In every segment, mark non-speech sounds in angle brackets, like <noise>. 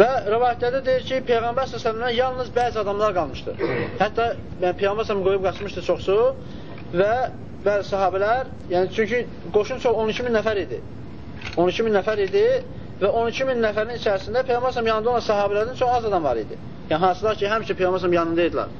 Və rəvayətlərdə deyir ki, Peyğəmbər s.ə.vələ yalnız bəzi adamlar qalmışdı. Hətta yəni, Peyğəmbər s.ə.vələ qoyub qaçmışdı çoxsu və bəzi sahabələr, yəni çünki qoşun çox 12 min nəfər idi. 12 min nəfər idi və 12 min nəfərin içərisində Peyğəmbər s.ə.vələ yanında olan sahabələrdən çox az adam var idi. Yəni, hansılar ki, həmişə Peyğəmbər s.ə.vələ yanında idilər.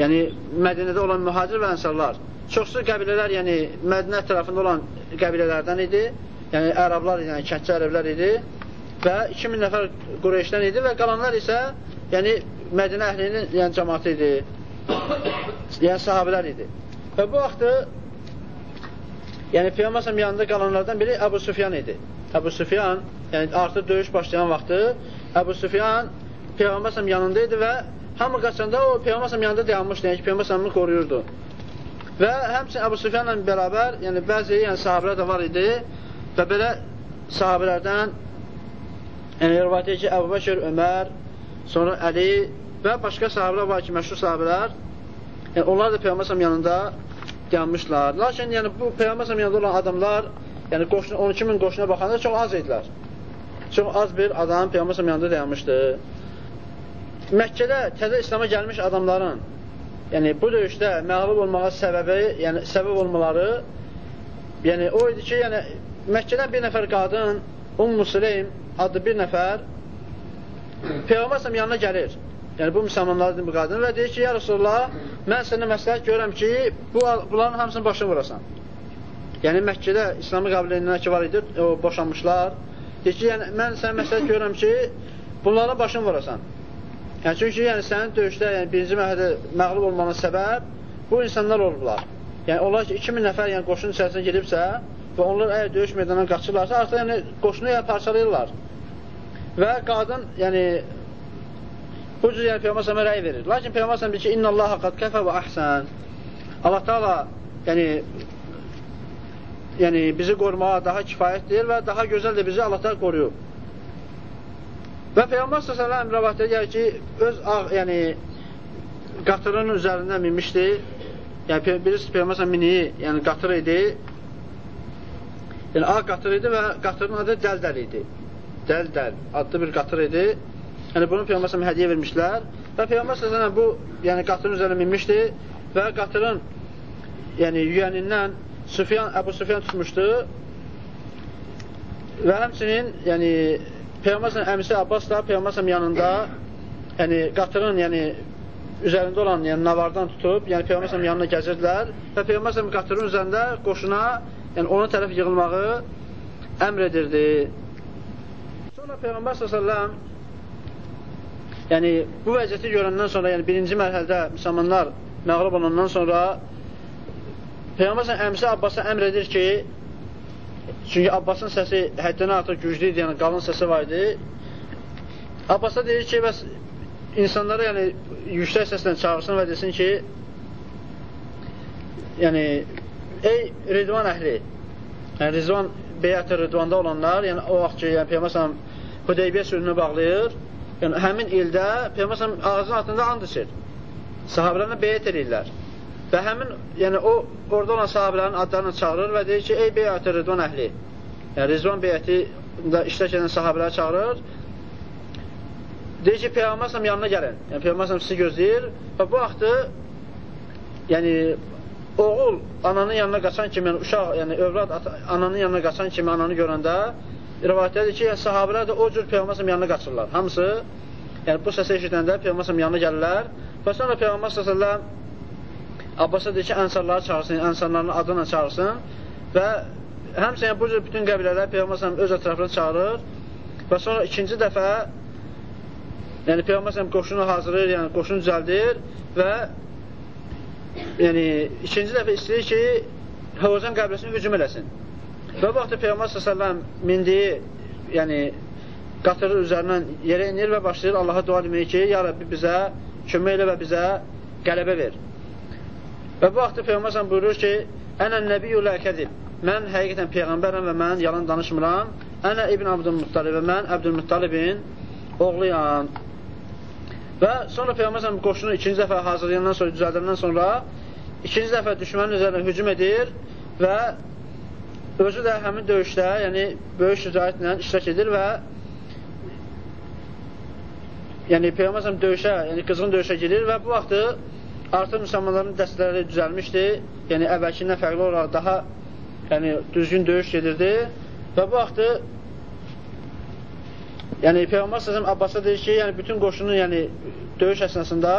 Yəni, Mədinədə olan mühacir və ənsarlar. Çoxsu qəbilələr, yəni Mədinə tərəfində olan qəbilələrdən idi. Yəni, ərablar, yəni kəndçi ərəblər idi və 2000 nəfər Qureyşdən idi və qalanlar isə yəni Mədinə əhlinin yəni cəmaatı idi. yəni sahabelər idi. Və bu vaxtı yəni Peyğəmbər yanında qalanlardan biri Əbu Süfyan idi. Əbu Süfyan, yəni artıq döyüş başlayan vaxtı Əbu Süfyan Peyğəmbər yanında idi və hamı qaçanda o Peyğəmbər yanında dayanmışdı, yəni Peyğəmbər qoruyurdu. Və həmçinin Əbu Süfyanla bərabər, yəni bəzi yəni sahabelər də var idi və belə sahabelərdən Yəni, rivayət edir ki, Əbu Bəkir, Ömər, sonra Əli və başqa sahabələr var ki, məşhur sahabələr, yəni, onlar da Peyğəmbər yanında dayanmışlar. Lakin yəni, bu Peyğəmbər yanında olan adamlar, yəni qoşuna, 12 min qoşuna baxanda çox az idilər. Çox az bir adam Peyğəmbər yanında dayanmışdı. Məkkədə təzə İslama gəlmiş adamların, yəni bu döyüşdə məğlub olmağa səbəbi, yəni səbəb olmaları, yəni o idi ki, yəni Məkkədən bir nəfər qadın, Ummu Süleym adlı bir nəfər Peyğəmbər yanına gəlir. Yəni, bu müsəlmanlardır bu qadın və deyir ki, ya Rasulullah, mən sənə məsləhət görürəm ki, bu, bunların hamısını başını vurasan. Yəni, Məkkədə İslamı qəbul edənlər ki, var idi, o, boşanmışlar. Deyir ki, yəni, mən sənə məsləhət görürəm ki, bunların başını vurasan. Yəni, çünki yəni, sənin döyüşdə yəni, birinci mərhədə məğlub olmanın səbəb bu insanlar olublar. Yəni, onlar ki, 2000 nəfər yəni, qoşun içərisində gedibsə, və onlar əgər döyüş meydanına qaçırlarsa, artıq yəni, qoşunu yəni, parçalayırlar. Və qadın, yəni, bu cür yəni, Peyğəmbər sələmə rəy verir. Lakin Peyğəmbər sələm deyir ki, İnna Allah qad kəfə və əhsən. Allah Taala yəni, yəni, bizi qorumağa daha kifayətdir və daha gözəldir bizi Allah Taala qoruyub. Və Peyğəmbər sələm rəvayətdə gəlir ki, öz ağ, yəni, qatırın üzərindən minmişdi. Yəni, birisi Peyğəmbər miniyi, yəni qatır idi Yəni, ağ qatır idi və qatırın adı Dəldəl idi. Dəldəl adlı bir qatır idi. Yəni, bunu Peyğəmbər hədiyyə vermişlər və Peyğəmbər səsələn bu yəni, qatırın üzərində minmişdi və qatırın yəni, yüyənindən Süfyan, Əbu Süfyan tutmuşdu və həmçinin yəni, Peyğəmbər əmisi Abbas da Peyğəmbər yanında yəni, qatırın yəni, üzərində olan yəni, navardan tutub, yəni Peyğəmbər yanına gəzirdilər və Peyğəmbər qatırın üzərində qoşuna yəni ona tərəf yığılmağı əmr edirdi. Sonra Peyğəmbər s.ə.v yəni bu vəziyyəti görəndən sonra, yəni birinci mərhələdə müsəlmanlar məğlub olandan sonra Peyğəmbər s.ə.v əmsi Abbasa əmr edir ki, çünki Abbasın səsi həddən artıq güclü idi, yəni qalın səsi var idi. Abbasa deyir ki, bəs insanlara yəni yüksək səslə çağırsın və desin ki, yəni ey Ridvan əhli, yəni Ridvan beyət-i Ridvanda olanlar, yəni o vaxt ki, yəni Peyğəmbər Hüdeybiyyə sürünü bağlayır, yəni həmin ildə Peyğəmbər ağzının altında and içir. Sahabələrlə beyət edirlər. Və həmin, yəni o orada olan sahabələrin adlarını çağırır və deyir ki, ey beyət-i Ridvan əhli, yəni Ridvan beyətində iştirak edən sahabələri çağırır. Deyir ki, Peyğəmbər yanına gəlin. Yəni Peyğəmbər sizi gözləyir və bu vaxtı yəni oğul ananın yanına qaçan kimi, yəni uşaq, yəni övlad ananın yanına qaçan kimi ananı görəndə rivayətdədir ki, sahabələr də o cür Peyğəmbər yanına qaçırlar. Hamısı yəni bu səsi eşidəndə Peyğəmbər yanına gəlirlər və sonra Peyğəmbər sallallahu Abbasa deyir ki, ənsarları çağırsın, ənsarların adına çağırsın və həmçinin bu cür bütün qəbilələr Peyğəmbər öz ətrafına çağırır və sonra ikinci dəfə yəni Peyğəmbər qoşunu hazırlayır, yəni qoşunu düzəldir və yəni ikinci dəfə istəyir ki, Hovuzan qəbləsinə hücum eləsin. Və bu vaxtda Peyğəmbər s.ə.v mindiyi, yəni qatırı üzərindən yerə inir və başlayır Allaha dua deməyə ki, Ya Rabbi bizə kömək elə və bizə qələbə ver. Və bu vaxtda Peyğəmbər s.ə.v buyurur ki, Ənə nəbiyyü ləkədib. Mən həqiqətən Peyğəmbərəm və mən yalan danışmıram. Ənə İbn Abdülmuttalib və mən Əbdülmuttalibin oğluyam. Və sonra Peyğəmbər qoşunu ikinci dəfə hazırlayandan sonra, düzəldəndən sonra ikinci dəfə düşmənin üzərinə hücum edir və özü də həmin döyüşdə, yəni böyük şücaətlə iştirak edir və yəni Peyğəmbər döyüşə, yəni qızğın döyüşə girir və bu vaxtı artıq müsəlmanların dəstələri düzəlmişdi. Yəni əvvəlkindən fərqli olaraq daha yəni düzgün döyüş gedirdi və bu vaxtı yəni Peyğəmbər sallallahu Abbasa deyir ki, yəni bütün qoşunu yəni döyüş əsnasında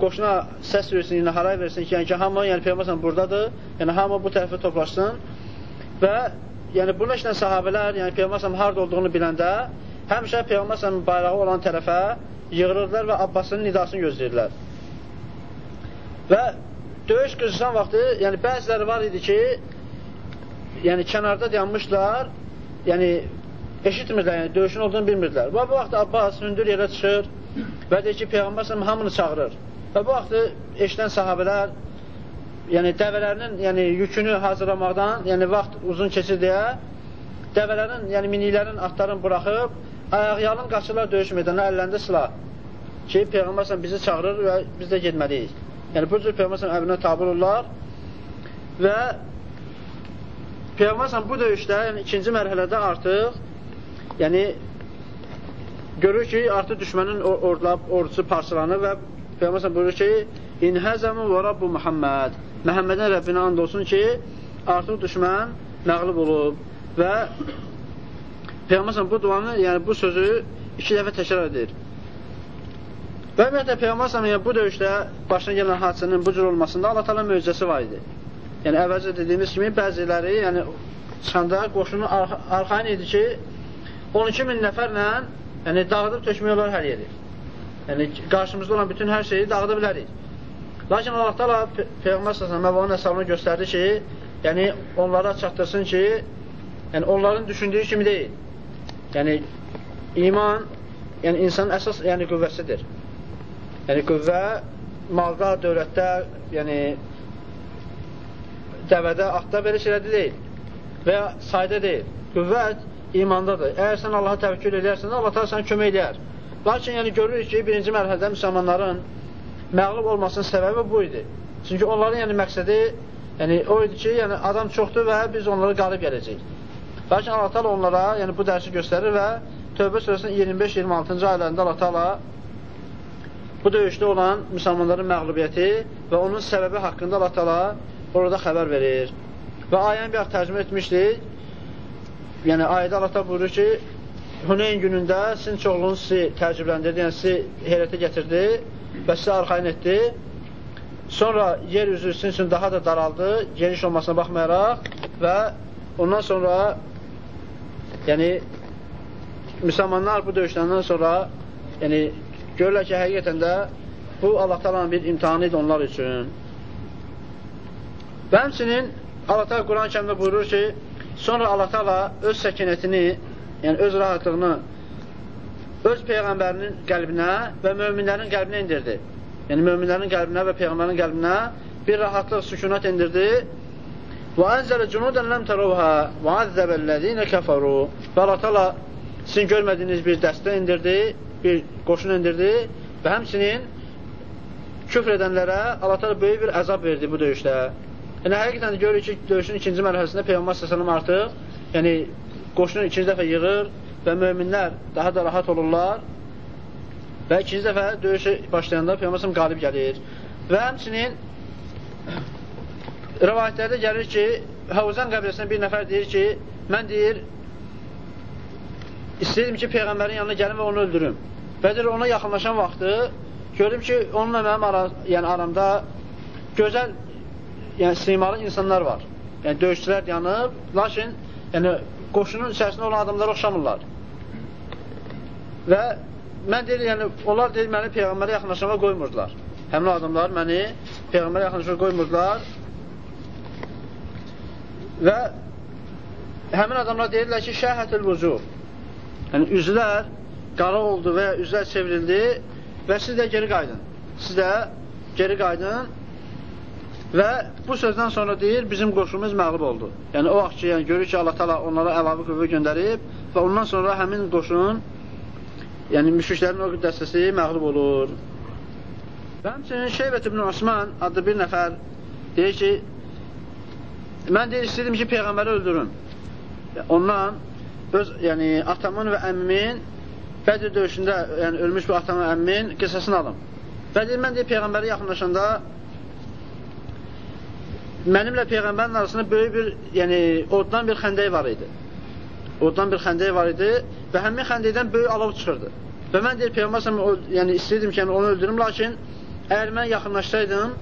qoşuna səs versin, yəni haray versin ki, yəni ki, hamı, yəni Peyğəmbər buradadır, yəni hamı bu tərəfə toplaşsın və yəni bunun işlə sahabələr, yəni Peyğəmbər harda olduğunu biləndə həmişə Peyğəmbər bayrağı olan tərəfə yığılırlar və Abbasın nidasını gözləyirlər. Və döyüş qızışan vaxtı, yəni bəziləri var idi ki, yəni kənarda dayanmışlar, yəni eşitmirlər, yəni döyüşün olduğunu bilmirdilər. Və bu vaxt Abbas hündür yerə çıxır və deyir ki, Peyğəmbər hamını çağırır. Və bu vaxtı eşidən sahabələr yəni dəvələrinin yəni yükünü hazırlamaqdan, yəni vaxt uzun keçir deyə dəvələrin, yəni miniklərin, atların buraxıb ayaqyalın qaçırlar döyüş meydanına əllərində silah ki, Peyğəmbər bizi çağırır və biz də getməliyik. Yəni, bu cür Peyğəmbər əmrinə tabi olurlar və Peyğəmbər bu döyüşdə, yəni ikinci mərhələdə artıq, yəni görür ki, artıq düşmənin ordusu parçalanır və Peyğəmbər buyurur ki, İnhəzəmu və Rabbu Muhammed Məhəmmədin Rəbbinə and olsun ki, artıq düşmən məğlub olub və Peyğəmbər bu duanı, yəni bu sözü iki dəfə təkrar edir. Və ümumiyyətlə Peyğəmbər yəni, bu döyüşdə başına gələn hadisənin bu cür olmasında Allah təala möcüzəsi var idi. Yəni əvvəlcə dediyimiz kimi bəziləri, yəni çıxanda qoşunu arx arxayın idi ki, 12 min nəfərlə yəni dağıdıb tökmək olar hər yeri. Yəni qarşımızda olan bütün hər şeyi dağıda bilərik. Lakin Allah təala Peyğəmbər sallallahu əleyhi və səlləm göstərdi ki, yəni onlara çatdırsın ki, yəni onların düşündüyü kimi deyil. Yəni, iman, yəni insanın əsas yəni, qüvvəsidir. Yəni, qüvvə malda, dövlətdə, yəni dəvədə, atda belə şeylərdə deyil və ya sayda deyil. Qüvvət imandadır. Əgər sən Allaha təvəkkül edərsən, Allah da sənə kömək edər. Lakin yəni görürük ki, birinci mərhələdə müsəlmanların məğlub olmasının səbəbi bu idi. Çünki onların yəni məqsədi yəni o idi ki, yəni adam çoxdur və biz onları qalib gələcəyik. Lakin Allah Taala onlara, yəni bu dərsi göstərir və Tövbə surəsinin 25-26-cı ayələrində Allah Taala bu döyüşdə olan müsəlmanların məğlubiyyəti və onun səbəbi haqqında Allah Taala orada xəbər verir. Və ayəni bir tərcümə etmişdik. Yəni ayədə Allah Taala buyurur ki, Huneyn günündə sizin çoxluğunuz sizi təəccübləndirdi, yəni sizi heyrətə gətirdi və sizi arxayın etdi. Sonra yer üzü sizin üçün daha da daraldı, geniş olmasına baxmayaraq və ondan sonra Yəni, müsəlmanlar bu döyüşləndən sonra yəni, görürlər ki, həqiqətən də bu Allah talanın bir imtihanı idi onlar üçün. Və həmçinin Allah taala Quran-ı kərimdə buyurur ki, sonra Allah taala öz səkinətini, yəni öz rahatlığını öz Peyğəmbərinin qəlbinə və möminlərin qəlbinə indirdi. Yəni, möminlərin qəlbinə və Peyğəmbərin qəlbinə bir rahatlıq, sükunat indirdi ənzələ cunudən ləm təruvhə və əzzəbəl-ləzinə kəfəru və Allah sizin görmədiyiniz bir dəstə indirdi, bir qoşun indirdi və həmçinin küfr edənlərə Allah böyük bir əzab verdi bu döyüşdə. Yəni, həqiqətən görürük ki, döyüşün ikinci mərhələsində Peyğəmbər s.ə.v artıq yəni, qoşunu ikinci dəfə yığır və möminlər daha da rahat olurlar və ikinci dəfə döyüşü başlayanda Peyğəmbər qalib gəlir. Və həmçinin rəvayətlərdə gəlir ki, Havuzan qəbiləsindən bir nəfər deyir ki, mən deyir, istəyirdim ki, Peyğəmbərin yanına gəlim və onu öldürüm. Və deyir, ona yaxınlaşan vaxtı gördüm ki, onunla mənim ara, yəni aramda gözəl yəni, simalı insanlar var. Yəni, döyüşçülər yanıb, lakin yəni, qoşunun içərisində olan adamlara oxşamırlar. Və mən deyir, yəni, onlar deyir, məni Peyğəmbərə yaxınlaşama qoymurdular. Həmin adamlar məni Peyğəmbərə yaxınlaşama qoymurdular Və həmin adamlar deyirlər ki, şəhətül vucuh. Yəni, üzlər qara oldu və ya üzlər çevrildi və siz də geri qaydın. Siz də geri qaydın və bu sözdən sonra deyir, bizim qoşumuz məğlub oldu. Yəni, o vaxt ki, yəni, görür ki, Allah tala onlara əlavə qüvvə göndərib və ondan sonra həmin qoşun, yəni müşriklərin o dəstəsi məğlub olur. Və həmçinin Şeybət ibn Osman adlı bir nəfər deyir ki, Mən deyir, istəyirdim ki, Peyğəmbəri öldürüm. Ondan öz, yəni, atamın və əmmimin Bədir döyüşündə yəni, ölmüş bu atamın əmmin qısasını alım. Və deyir, mən deyir, Peyğəmbərə yaxınlaşanda mənimlə Peyğəmbərin arasında böyük bir, yəni, oddan bir xəndək var idi. Oddan bir xəndək var idi və həmin xəndəkdən böyük alov çıxırdı. Və mən deyir, Peyğəmbər yəni, istəyirdim ki, yəni, onu öldürüm, lakin əgər mən yaxınlaşsaydım,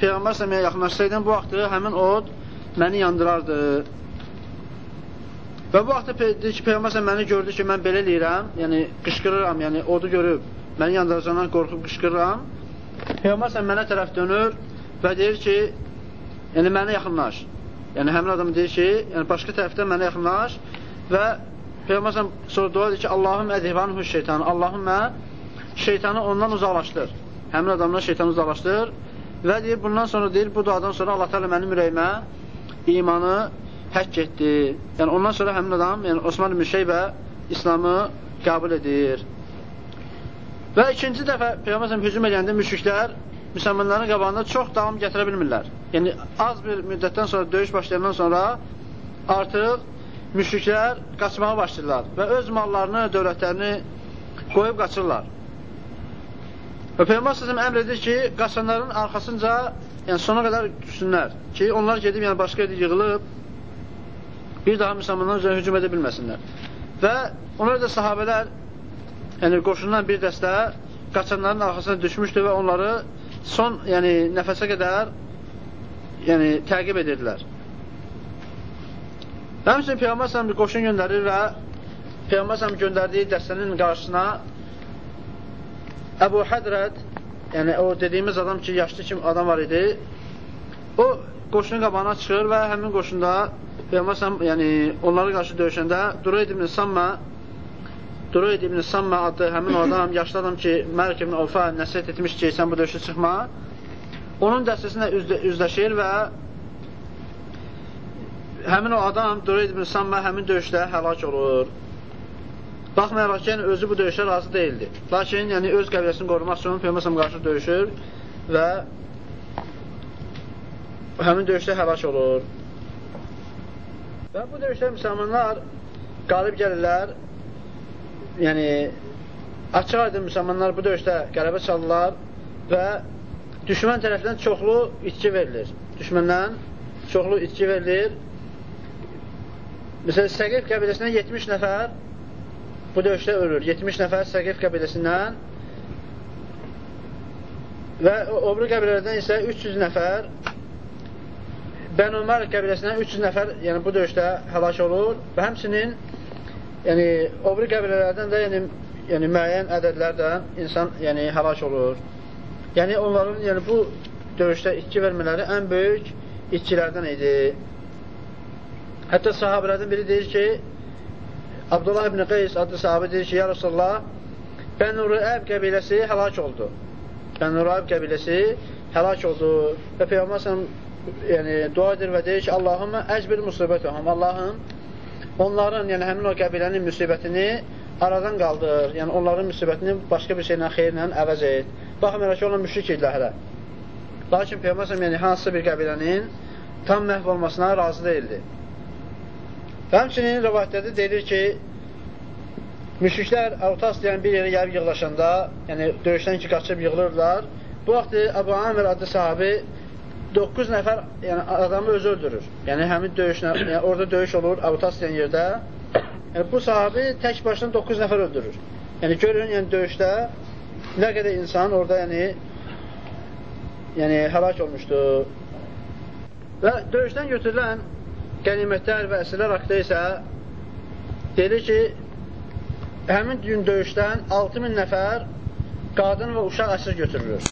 Peyğəmbər səməyə yaxınlaşsaydım, bu vaxtı həmin od məni yandırardı. Və bu vaxtda deyir ki, Peyğəmbər məni gördü ki, mən belə eləyirəm, yəni qışqırıram, yəni odu görüb, məni yandıracağından qorxub qışqırıram. Peyğəmbər mənə tərəf dönür və deyir ki, yəni mənə yaxınlaş. Yəni həmin adam deyir ki, yəni başqa tərəfdən mənə yaxınlaş və Peyğəmbər sonra dua edir ki, Allahüm ədhivanhu şeytanı, Allahümmə şeytanı ondan uzaqlaşdır. Həmin adamdan şeytanı uzaqlaşdır və deyir, bundan sonra deyir, bu duadan sonra Allah təala mənim ürəyimə imanı həkk etdi. Yəni ondan sonra həmin adam, yəni Osman ibn Şeybə İslamı qəbul edir. Və ikinci dəfə Peyğəmbər hücum edəndə müşriklər müsəlmanların qabağında çox davam gətirə bilmirlər. Yəni az bir müddətdən sonra döyüş başlayandan sonra artıq müşriklər qaçmağa başlayırlar və öz mallarını, dövlətlərini qoyub qaçırlar. Və Peyğəmbər səsəm əmr edir ki, qaçanların arxasınca yəni sona qədər düşsünlər ki, onlar gedib yəni başqa yerdə yığılıb bir daha müsəlmanlar üzrə hücum edə bilməsinlər. Və ona da sahabələr, yəni qoşundan bir dəstə qaçanların arxasına düşmüşdü və onları son yəni, nəfəsə qədər yəni, təqib edirdilər. Həmçinin Peyğəmbər səhəm bir qoşun göndərir və Peyğəmbər səhəm göndərdiyi dəstənin qarşısına Əbu Hədrət, yəni o dediyimiz adam ki, yaşlı kim adam var idi, o qoşunun qabağına çıxır və həmin qoşunda Peyğəmbər yəni onlara qarşı döyüşəndə Dureyd ibn Samma Dureyd ibn Samma adlı həmin adam, <coughs> yaşlı adam ki, Məlik ibn Avfa nəsiyyət etmiş ki, sən bu döyüşə çıxma. Onun dəstəsinə üzlə, üzləşir və həmin o adam Dureyd ibn Samma həmin döyüşdə həlak olur. Baxmayaraq ki, yəni, özü bu döyüşə razı deyildi. Lakin yəni, öz qəbiləsini qorumaq üçün Peyğəmbər qarşı döyüşür və həmin döyüşdə həlak olur. Və bu döyüşdə müsəlmanlar qalib gəlirlər. Yəni, açıq aydın müsəlmanlar bu döyüşdə qələbə çalırlar və düşmən tərəfindən çoxlu itki verilir. Düşməndən çoxlu itki verilir. Məsələn, Səqif qəbiləsindən 70 nəfər bu döyüşdə ölür. 70 nəfər Səqif qəbiləsindən və o biri qəbilələrdən isə 300 nəfər Bən Ömər qəbiləsindən 300 nəfər yəni, bu döyüşdə həlak olur və həmçinin yəni, o biri qəbilələrdən də yəni, yəni, müəyyən ədədlərdən insan yəni, həlak olur. Yəni, onların yəni, bu döyüşdə itki vermələri ən böyük itkilərdən idi. Hətta sahabələrdən biri deyir ki, Abdullah ibn Qeys adlı sahabə deyir ki, ya Rasulullah, Bən Rüəb qəbiləsi həlak oldu. Bən Rüəb qəbiləsi həlak oldu və Peyğəmbər yəni, dua edir və deyir ki, Allahımə əcbil musibətəhəm, Allahım onların, yəni həmin o qəbilənin müsibətini aradan qaldır, yəni onların müsibətini başqa bir şeylə, xeyirlə əvəz et. Baxmayaraq ki, onlar müşrik idilər hələ. Lakin Peyğəmbər yəni hansısa bir qəbilənin tam məhv olmasına razı deyildi. Və həmçinin rəvayətlərdə deyilir ki, müşriklər Avtas deyən bir yerə gəlib yığlaşanda, yəni döyüşdən ki, qaçıb yığılırlar, bu vaxt Əbu Amir adlı sahabi 9 nəfər yəni, adamı özü öldürür. Yəni, həmin döyüşlə, yəni, orada döyüş olur, Abutas deyən yerdə. Yəni, bu sahabi tək başına 9 nəfər öldürür. Yəni, görün, yəni, döyüşdə nə qədər insan orada, yəni, yəni, həlak olmuşdu. Və döyüşdən götürülən qənimətlər və əsirlər haqqda isə deyilir ki, həmin gün döyüşdən 6000 nəfər qadın və uşaq əsir götürülür.